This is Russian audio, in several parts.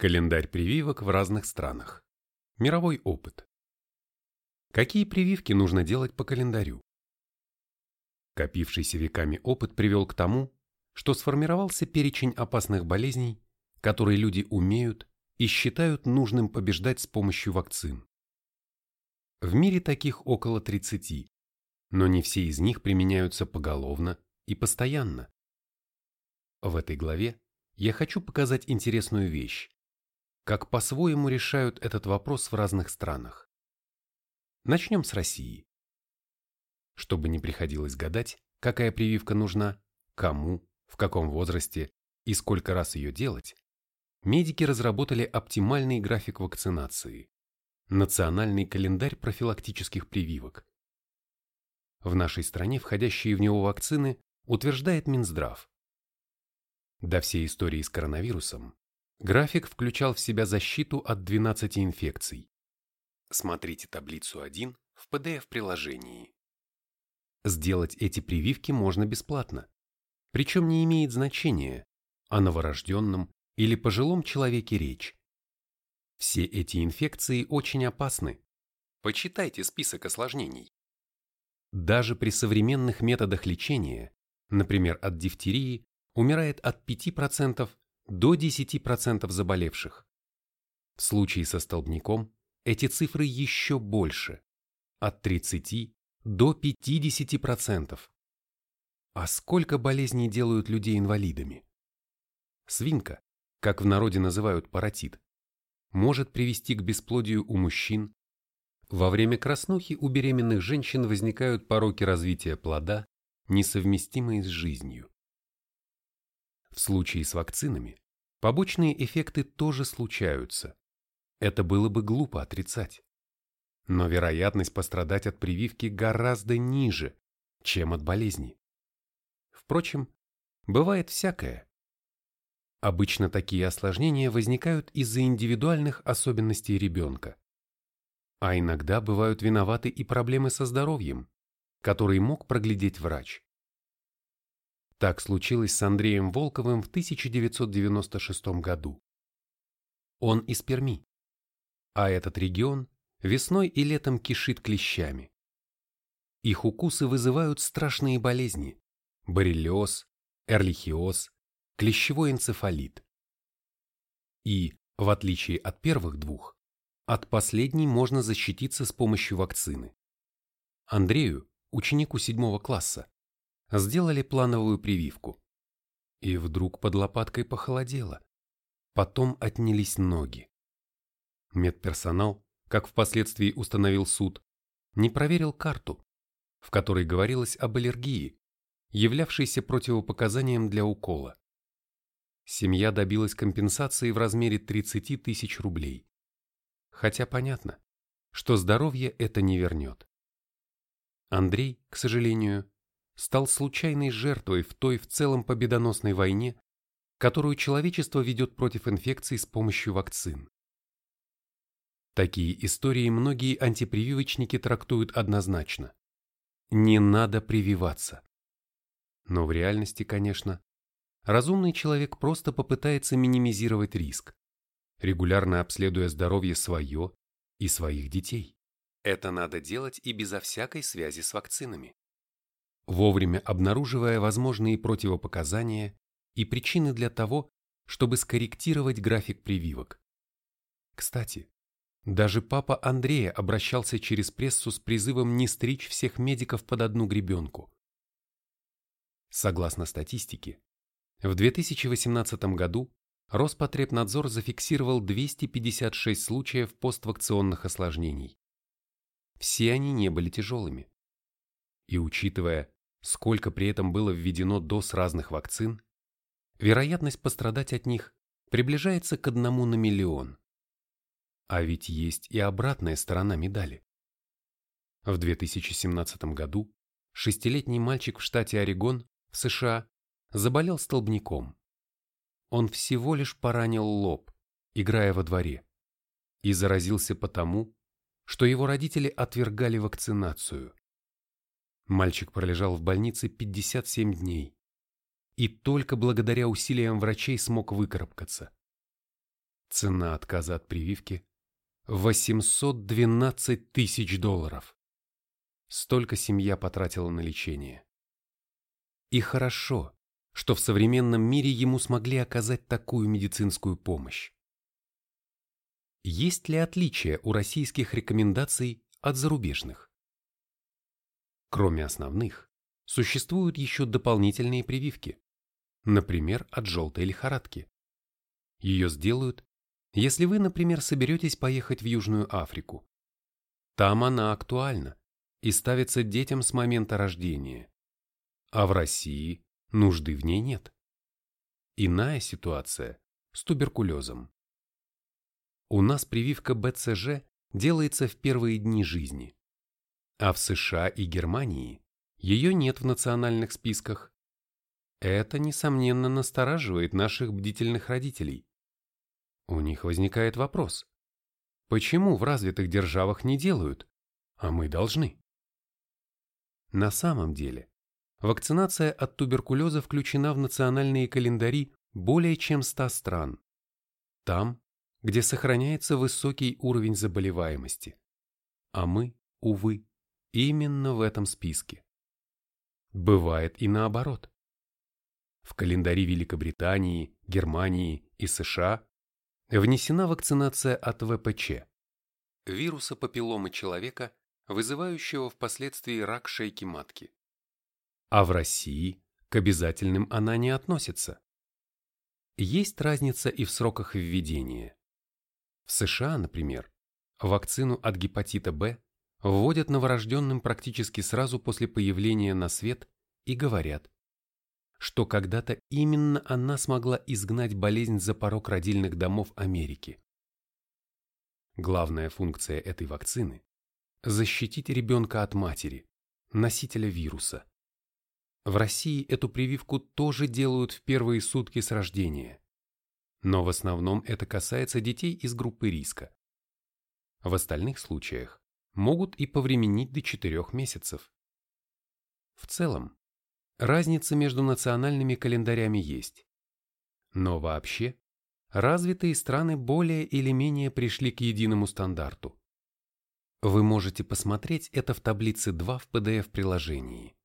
Календарь прививок в разных странах. Мировой опыт. Какие прививки нужно делать по календарю? Копившийся веками опыт привел к тому, что сформировался перечень опасных болезней, которые люди умеют и считают нужным побеждать с помощью вакцин. В мире таких около 30, но не все из них применяются поголовно и постоянно. В этой главе я хочу показать интересную вещь как по-своему решают этот вопрос в разных странах. Начнем с России. Чтобы не приходилось гадать, какая прививка нужна, кому, в каком возрасте и сколько раз ее делать, медики разработали оптимальный график вакцинации – национальный календарь профилактических прививок. В нашей стране входящие в него вакцины утверждает Минздрав. До всей истории с коронавирусом График включал в себя защиту от 12 инфекций. Смотрите таблицу 1 в PDF-приложении. Сделать эти прививки можно бесплатно. Причем не имеет значения, о новорожденном или пожилом человеке речь. Все эти инфекции очень опасны. Почитайте список осложнений. Даже при современных методах лечения, например, от дифтерии, умирает от 5% до 10% заболевших. В случае со столбняком эти цифры еще больше, от 30 до 50%. А сколько болезней делают людей инвалидами? Свинка, как в народе называют паротит, может привести к бесплодию у мужчин. Во время краснухи у беременных женщин возникают пороки развития плода, несовместимые с жизнью. В случае с вакцинами побочные эффекты тоже случаются. Это было бы глупо отрицать. Но вероятность пострадать от прививки гораздо ниже, чем от болезни. Впрочем, бывает всякое. Обычно такие осложнения возникают из-за индивидуальных особенностей ребенка. А иногда бывают виноваты и проблемы со здоровьем, которые мог проглядеть врач. Так случилось с Андреем Волковым в 1996 году. Он из Перми, а этот регион весной и летом кишит клещами. Их укусы вызывают страшные болезни – боррелиоз, эрлихиоз, клещевой энцефалит. И, в отличие от первых двух, от последней можно защититься с помощью вакцины. Андрею, ученику седьмого класса, сделали плановую прививку. И вдруг под лопаткой похолодело. Потом отнялись ноги. Медперсонал, как впоследствии установил суд, не проверил карту, в которой говорилось об аллергии, являвшейся противопоказанием для укола. Семья добилась компенсации в размере 30 тысяч рублей. Хотя понятно, что здоровье это не вернет. Андрей, к сожалению, стал случайной жертвой в той в целом победоносной войне, которую человечество ведет против инфекций с помощью вакцин. Такие истории многие антипрививочники трактуют однозначно. Не надо прививаться. Но в реальности, конечно, разумный человек просто попытается минимизировать риск, регулярно обследуя здоровье свое и своих детей. Это надо делать и безо всякой связи с вакцинами вовремя обнаруживая возможные противопоказания и причины для того, чтобы скорректировать график прививок. Кстати, даже папа Андрея обращался через прессу с призывом не стричь всех медиков под одну гребенку. Согласно статистике, в 2018 году Роспотребнадзор зафиксировал 256 случаев поствакционных осложнений. Все они не были тяжелыми. И учитывая, сколько при этом было введено доз разных вакцин, вероятность пострадать от них приближается к одному на миллион. А ведь есть и обратная сторона медали. В 2017 году шестилетний мальчик в штате Орегон в США заболел столбняком. Он всего лишь поранил лоб, играя во дворе, и заразился потому, что его родители отвергали вакцинацию. Мальчик пролежал в больнице 57 дней и только благодаря усилиям врачей смог выкарабкаться. Цена отказа от прививки – 812 тысяч долларов. Столько семья потратила на лечение. И хорошо, что в современном мире ему смогли оказать такую медицинскую помощь. Есть ли отличия у российских рекомендаций от зарубежных? Кроме основных, существуют еще дополнительные прививки, например, от желтой лихорадки. Ее сделают, если вы, например, соберетесь поехать в Южную Африку. Там она актуальна и ставится детям с момента рождения. А в России нужды в ней нет. Иная ситуация с туберкулезом. У нас прививка БЦЖ делается в первые дни жизни, а в США и Германии ее нет в национальных списках. Это, несомненно, настораживает наших бдительных родителей. У них возникает вопрос. Почему в развитых державах не делают, а мы должны? На самом деле, вакцинация от туберкулеза включена в национальные календари более чем 100 стран. Там, где сохраняется высокий уровень заболеваемости. А мы, увы, именно в этом списке. Бывает и наоборот. В календаре Великобритании, Германии и США внесена вакцинация от ВПЧ – вируса папилломы человека, вызывающего впоследствии рак шейки матки. А в России к обязательным она не относится. Есть разница и в сроках введения. В США, например, вакцину от гепатита Б вводят новорожденным практически сразу после появления на свет и говорят, что когда-то именно она смогла изгнать болезнь за порог родильных домов Америки. Главная функция этой вакцины – защитить ребенка от матери, носителя вируса. В России эту прививку тоже делают в первые сутки с рождения. Но в основном это касается детей из группы риска. В остальных случаях могут и повременить до 4 месяцев. В целом, разница между национальными календарями есть. Но вообще, развитые страны более или менее пришли к единому стандарту. Вы можете посмотреть это в таблице 2 в PDF-приложении.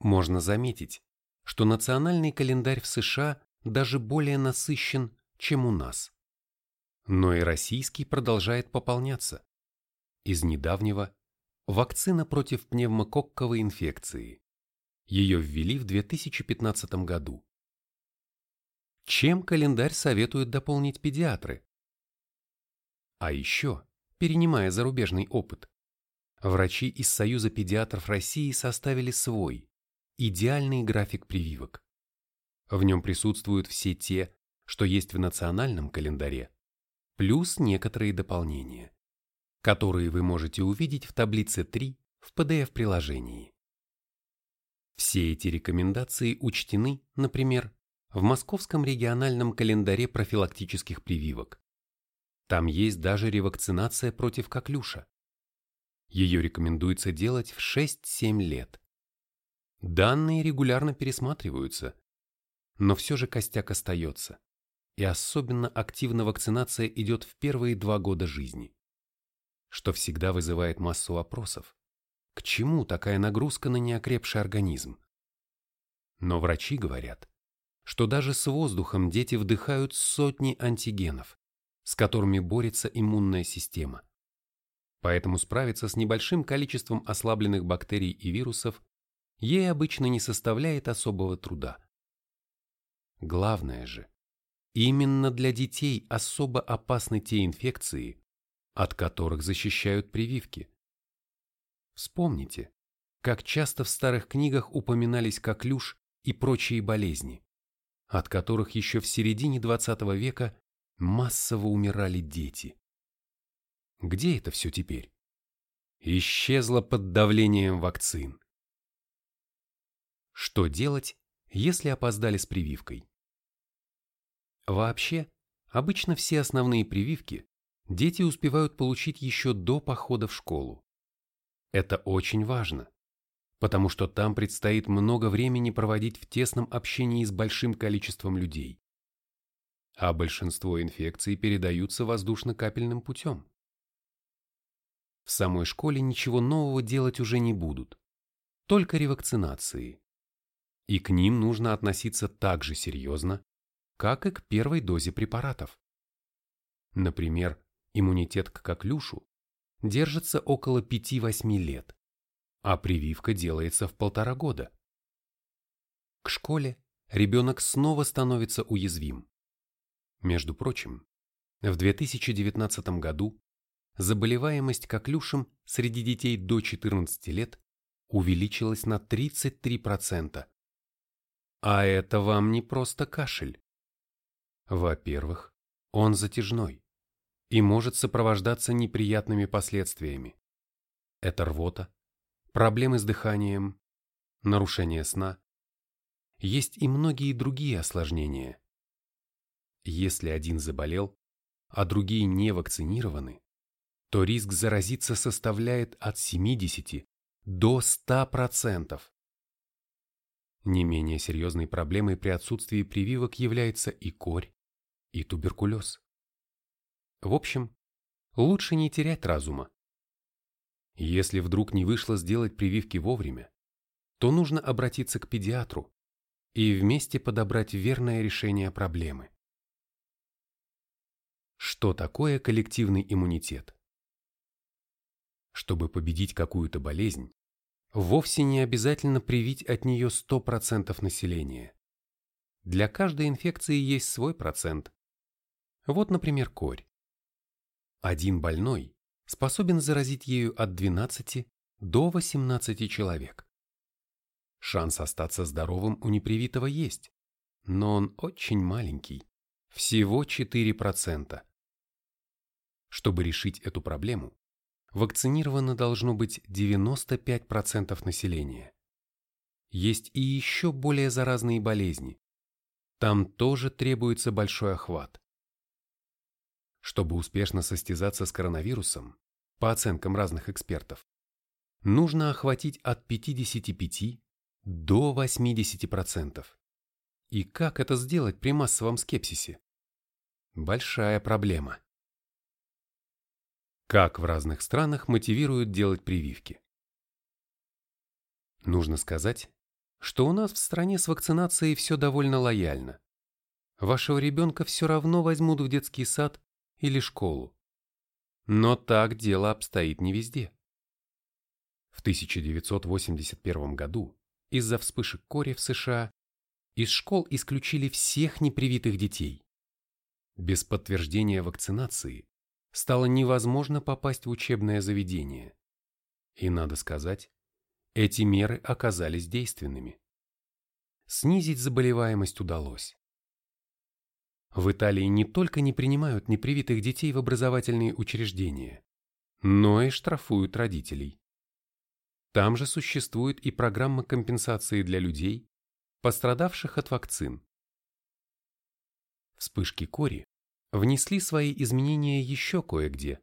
Можно заметить, что национальный календарь в США даже более насыщен, чем у нас. Но и российский продолжает пополняться. Из недавнего – вакцина против пневмококковой инфекции. Ее ввели в 2015 году. Чем календарь советуют дополнить педиатры? А еще, перенимая зарубежный опыт, врачи из Союза педиатров России составили свой, идеальный график прививок. В нем присутствуют все те, что есть в национальном календаре, плюс некоторые дополнения, которые вы можете увидеть в таблице 3 в PDF-приложении. Все эти рекомендации учтены, например, в Московском региональном календаре профилактических прививок. Там есть даже ревакцинация против коклюша. Ее рекомендуется делать в 6-7 лет. Данные регулярно пересматриваются, но все же костяк остается. И особенно активно вакцинация идет в первые два года жизни. Что всегда вызывает массу вопросов. К чему такая нагрузка на неокрепший организм? Но врачи говорят, что даже с воздухом дети вдыхают сотни антигенов, с которыми борется иммунная система. Поэтому справиться с небольшим количеством ослабленных бактерий и вирусов ей обычно не составляет особого труда. Главное же, именно для детей особо опасны те инфекции, от которых защищают прививки. Вспомните, как часто в старых книгах упоминались коклюш и прочие болезни, от которых еще в середине 20 века массово умирали дети. Где это все теперь? Исчезло под давлением вакцин. Что делать, если опоздали с прививкой? Вообще, обычно все основные прививки дети успевают получить еще до похода в школу. Это очень важно, потому что там предстоит много времени проводить в тесном общении с большим количеством людей. а большинство инфекций передаются воздушно-капельным путем. В самой школе ничего нового делать уже не будут, только ревакцинации. И к ним нужно относиться так же серьезно, как и к первой дозе препаратов. Например, иммунитет к коклюшу держится около 5-8 лет, а прививка делается в полтора года. К школе ребенок снова становится уязвим. Между прочим, в 2019 году заболеваемость коклюшем среди детей до 14 лет увеличилась на 33%. А это вам не просто кашель. Во-первых, он затяжной и может сопровождаться неприятными последствиями. Это рвота, проблемы с дыханием, нарушение сна. Есть и многие другие осложнения. Если один заболел, а другие не вакцинированы, то риск заразиться составляет от 70 до 100%. Не менее серьезной проблемой при отсутствии прививок является и корь, и туберкулез. В общем, лучше не терять разума. Если вдруг не вышло сделать прививки вовремя, то нужно обратиться к педиатру и вместе подобрать верное решение проблемы. Что такое коллективный иммунитет? Чтобы победить какую-то болезнь, вовсе не обязательно привить от нее 100% населения. Для каждой инфекции есть свой процент. Вот, например, корь. Один больной способен заразить ею от 12 до 18 человек. Шанс остаться здоровым у непривитого есть, но он очень маленький, всего 4%. Чтобы решить эту проблему, вакцинировано должно быть 95% населения. Есть и еще более заразные болезни. Там тоже требуется большой охват. Чтобы успешно состязаться с коронавирусом, по оценкам разных экспертов, нужно охватить от 55 до 80%. И как это сделать при массовом скепсисе? Большая проблема. Как в разных странах мотивируют делать прививки? Нужно сказать, что у нас в стране с вакцинацией все довольно лояльно. Вашего ребенка все равно возьмут в детский сад или школу. Но так дело обстоит не везде. В 1981 году из-за вспышек кори в США из школ исключили всех непривитых детей. Без подтверждения вакцинации стало невозможно попасть в учебное заведение. И надо сказать, эти меры оказались действенными. Снизить заболеваемость удалось. В Италии не только не принимают непривитых детей в образовательные учреждения, но и штрафуют родителей. Там же существует и программа компенсации для людей, пострадавших от вакцин. Вспышки кори внесли свои изменения еще кое-где.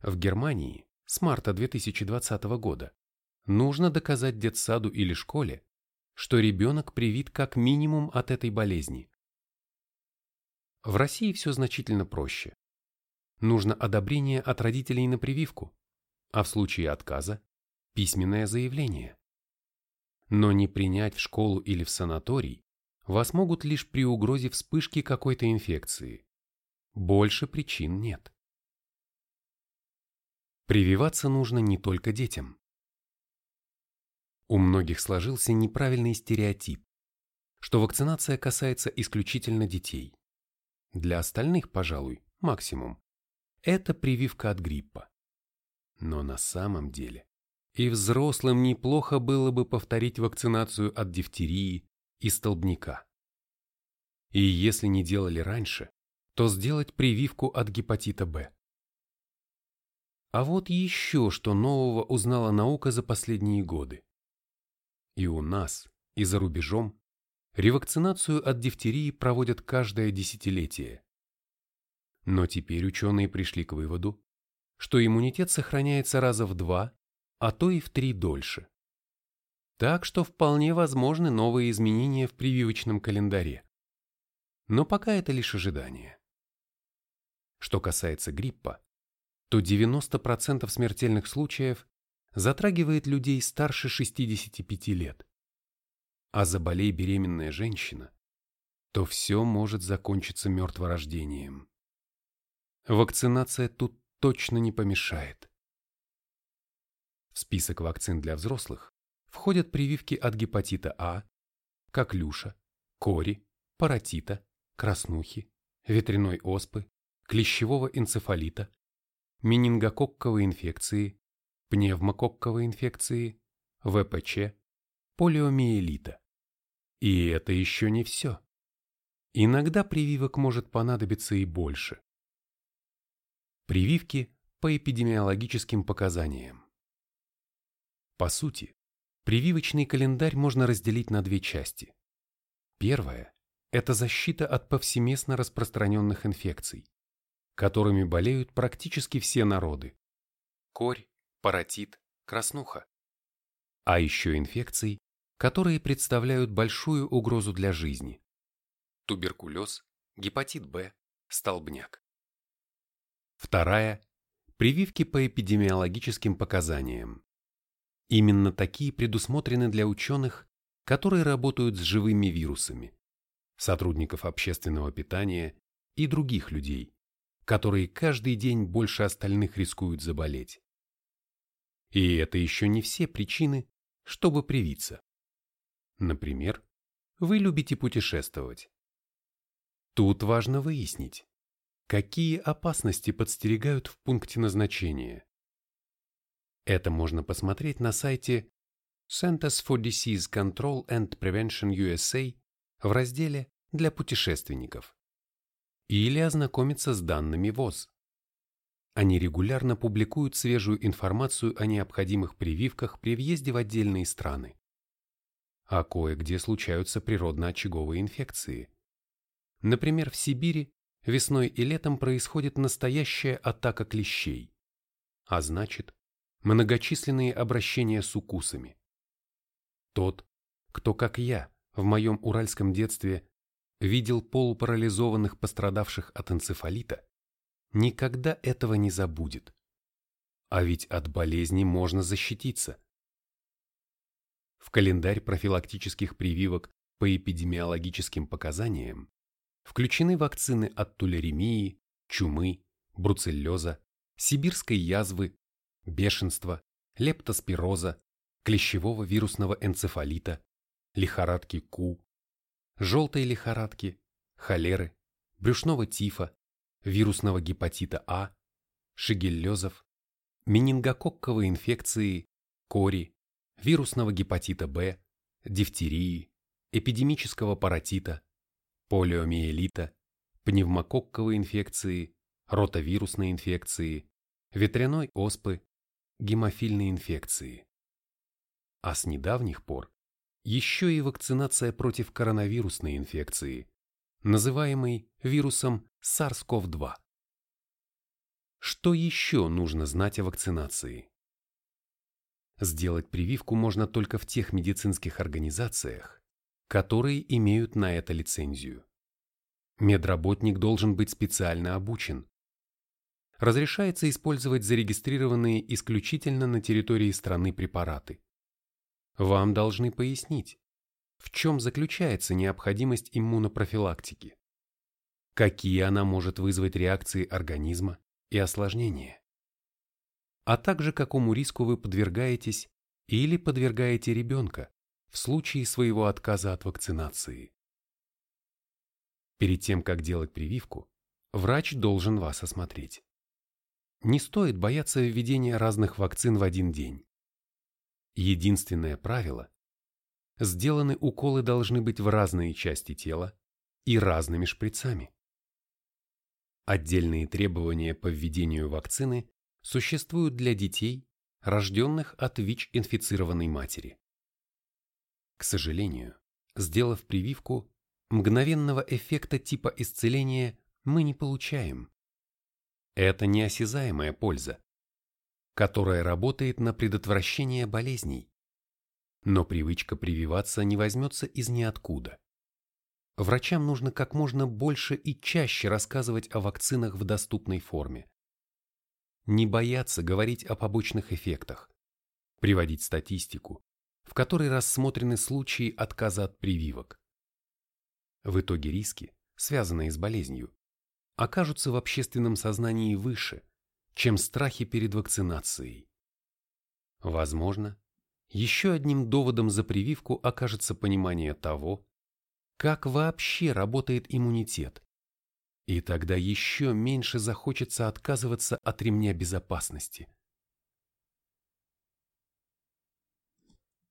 В Германии с марта 2020 года нужно доказать детсаду или школе, что ребенок привит как минимум от этой болезни. В России все значительно проще. Нужно одобрение от родителей на прививку, а в случае отказа – письменное заявление. Но не принять в школу или в санаторий вас могут лишь при угрозе вспышки какой-то инфекции. Больше причин нет. Прививаться нужно не только детям. У многих сложился неправильный стереотип, что вакцинация касается исключительно детей. Для остальных, пожалуй, максимум. Это прививка от гриппа. Но на самом деле и взрослым неплохо было бы повторить вакцинацию от дифтерии и столбняка. И если не делали раньше, то сделать прививку от гепатита Б. А вот еще что нового узнала наука за последние годы. И у нас, и за рубежом ревакцинацию от дифтерии проводят каждое десятилетие. Но теперь ученые пришли к выводу, что иммунитет сохраняется раза в два, а то и в три дольше. Так что вполне возможны новые изменения в прививочном календаре. но пока это лишь ожидание. Что касается гриппа, то 90% смертельных случаев затрагивает людей старше 65 лет. А заболей беременная женщина, то все может закончиться мертворождением. Вакцинация тут точно не помешает. В список вакцин для взрослых входят прививки от гепатита А, коклюша, кори, паротита, краснухи, ветряной оспы, клещевого энцефалита, менингококковой инфекции, пневмококковой инфекции, ВПЧ, полиомиелита. И это еще не все. Иногда прививок может понадобиться и больше. Прививки по эпидемиологическим показаниям. По сути, прививочный календарь можно разделить на две части. Первая – это защита от повсеместно распространенных инфекций, которыми болеют практически все народы. Корь, паротит, краснуха. А еще инфекций, которые представляют большую угрозу для жизни. Туберкулез, гепатит Б, столбняк. Вторая – прививки по эпидемиологическим показаниям. Именно такие предусмотрены для ученых, которые работают с живыми вирусами, сотрудников общественного питания и других людей, которые каждый день больше остальных рискуют заболеть. И это еще не все причины, чтобы привиться. Например, вы любите путешествовать. Тут важно выяснить, какие опасности подстерегают в пункте назначения. Это можно посмотреть на сайте Centers for Disease Control and Prevention USA в разделе «Для путешественников» или ознакомиться с данными ВОЗ. Они регулярно публикуют свежую информацию о необходимых прививках при въезде в отдельные страны. А кое-где случаются природно-очаговые инфекции. Например, в Сибири весной и летом происходит настоящая атака клещей, а значит, многочисленные обращения с укусами. Тот, кто, как я, в моем уральском детстве видел полупарализованных пострадавших от энцефалита, никогда этого не забудет. А ведь от болезни можно защититься. В календарь профилактических прививок по эпидемиологическим показаниям включены вакцины от тулеремии, чумы, бруцеллеза, сибирской язвы, бешенства, лептоспироза, клещевого вирусного энцефалита, лихорадки КУ, желтой лихорадки, холеры, брюшного тифа, вирусного гепатита А, шигеллезов, менингококковой инфекции, кори, вирусного гепатита Б, дифтерии, эпидемического паротита, полиомиелита, пневмококковой инфекции, ротавирусной инфекции, ветряной оспы, гемофильной инфекции. А с недавних пор еще и вакцинация против коронавирусной инфекции, называемой вирусом SARS-CoV-2. Что еще нужно знать о вакцинации? Сделать прививку можно только в тех медицинских организациях, которые имеют на это лицензию. Медработник должен быть специально обучен. Разрешается использовать зарегистрированные исключительно на территории страны препараты. Вам должны пояснить, в чем заключается необходимость иммунопрофилактики, какие она может вызвать реакции организма и осложнения, а также какому риску вы подвергаетесь или подвергаете ребенка в случае своего отказа от вакцинации. Перед тем, как делать прививку, врач должен вас осмотреть. Не стоит бояться введения разных вакцин в один день. Единственное правило – сделаны уколы должны быть в разные части тела и разными шприцами. Отдельные требования по введению вакцины существуют для детей, рожденных от ВИЧ-инфицированной матери. К сожалению, сделав прививку, мгновенного эффекта типа исцеления мы не получаем. Это неосязаемая польза, которая работает на предотвращение болезней. Но привычка прививаться не возьмется из ниоткуда. врачам нужно как можно больше и чаще рассказывать о вакцинах в доступной форме. Не бояться говорить о побочных эффектах, приводить статистику, в которой рассмотрены случаи отказа от прививок. В итоге риски, связанные с болезнью, окажутся в общественном сознании выше, чем страхи перед вакцинацией. Возможно, еще одним доводом за прививку окажется понимание того, как вообще работает иммунитет. И тогда еще меньше захочется отказываться от ремня безопасности.